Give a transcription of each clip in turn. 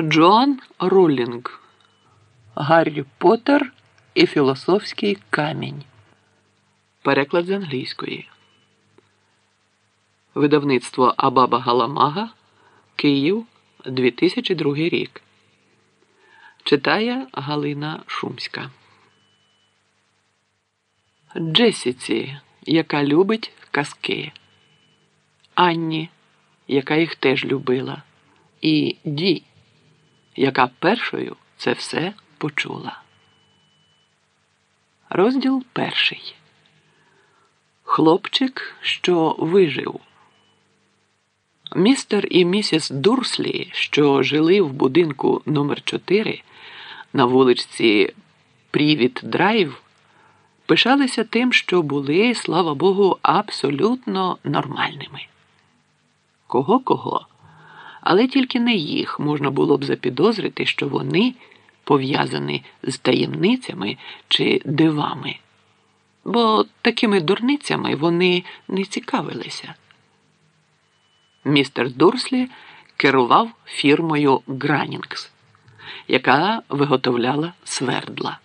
Джоан Ролінг. Гаррі Поттер і Філософський камінь. Переклад з англійської. Видавництво Абаба Галамага. Київ 2002 рік. Читає Галина Шумська. Джесіці, яка любить казки. Анні, яка їх теж любила. І Ді яка першою це все почула. Розділ перший. Хлопчик, що вижив. Містер і місіс Дурслі, що жили в будинку номер 4 на вулиці Прівіт Драйв, пишалися тим, що були, слава Богу, абсолютно нормальними. Кого кого? Але тільки не їх можна було б запідозрити, що вони пов'язані з таємницями чи дивами, бо такими дурницями вони не цікавилися. Містер Дурслі керував фірмою Гранінгс, яка виготовляла свердла.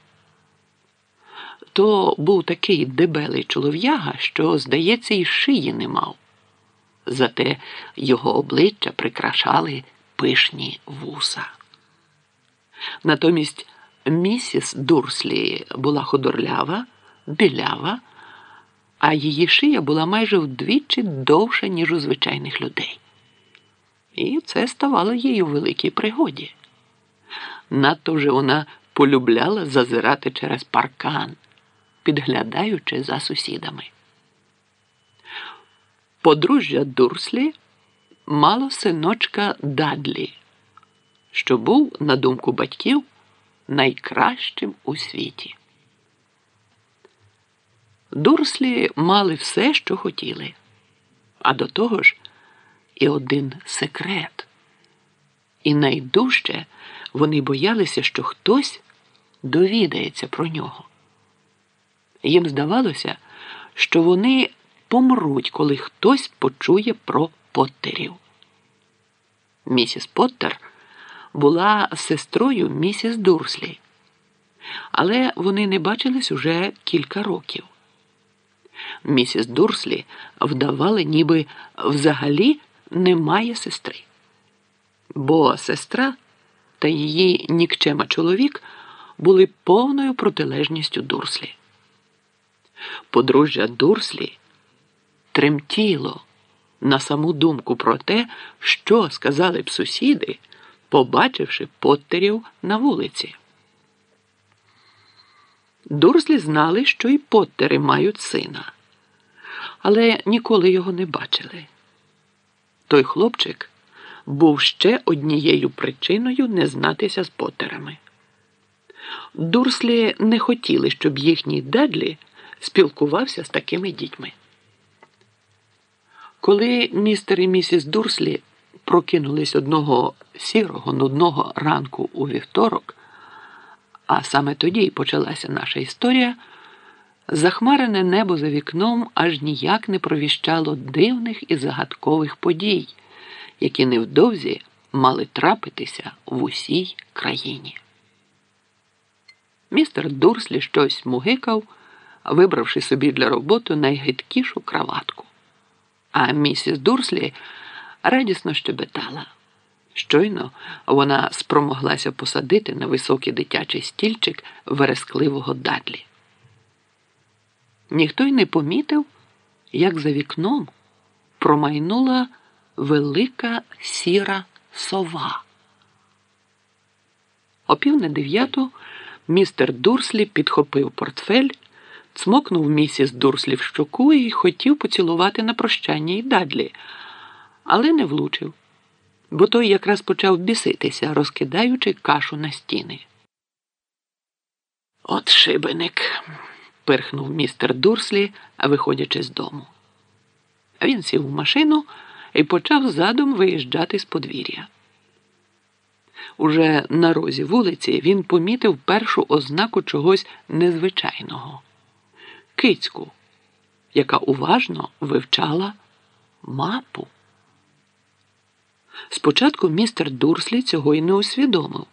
То був такий дебелий чолов'яга, що, здається, і шиї не мав зате його обличчя прикрашали пишні вуса. Натомість місіс Дурслі була худорлява, білява, а її шия була майже вдвічі довша, ніж у звичайних людей. І це ставало їй у великій пригоді. Надто вже вона полюбляла зазирати через паркан, підглядаючи за сусідами. Подружжя Дурслі мало синочка Дадлі, що був, на думку батьків, найкращим у світі. Дурслі мали все, що хотіли, а до того ж і один секрет. І найдужче вони боялися, що хтось довідається про нього. Їм здавалося, що вони помруть, коли хтось почує про Поттерів. Місіс Поттер була сестрою місіс Дурслі, але вони не бачились уже кілька років. Місіс Дурслі вдавали, ніби взагалі немає сестри, бо сестра та її нікчема чоловік були повною протилежністю Дурслі. Подружжя Дурслі тремтіло на саму думку про те, що сказали б сусіди, побачивши Поттерів на вулиці. Дурслі знали, що і Поттери мають сина, але ніколи його не бачили. Той хлопчик був ще однією причиною не знатися з Поттерами. Дурслі не хотіли, щоб їхній Дедлі спілкувався з такими дітьми. Коли містер і місіс Дурслі прокинулись одного сірого нудного ранку у вівторок, а саме тоді й почалася наша історія, захмарене небо за вікном аж ніяк не провіщало дивних і загадкових подій, які невдовзі мали трапитися в усій країні. Містер Дурслі щось мугикав, вибравши собі для роботи найгидкішу краватку. А місіс Дурслі радісно щебетала. Щойно вона спромоглася посадити на високий дитячий стільчик верескливого дадлі. Ніхто й не помітив, як за вікном промайнула велика сіра сова. О пів на дев'яту містер Дурслі підхопив портфель цмокнув місіс Дурслі в щоку і хотів поцілувати на прощання й дадлі, але не влучив, бо той якраз почав біситися, розкидаючи кашу на стіни. От шибеник, пирхнув містер Дурслі, виходячи з дому. Він сів у машину і почав задум виїжджати з подвір'я. Уже на розі вулиці він помітив першу ознаку чогось незвичайного кицьку, яка уважно вивчала мапу. Спочатку містер Дурслі цього й не усвідомив.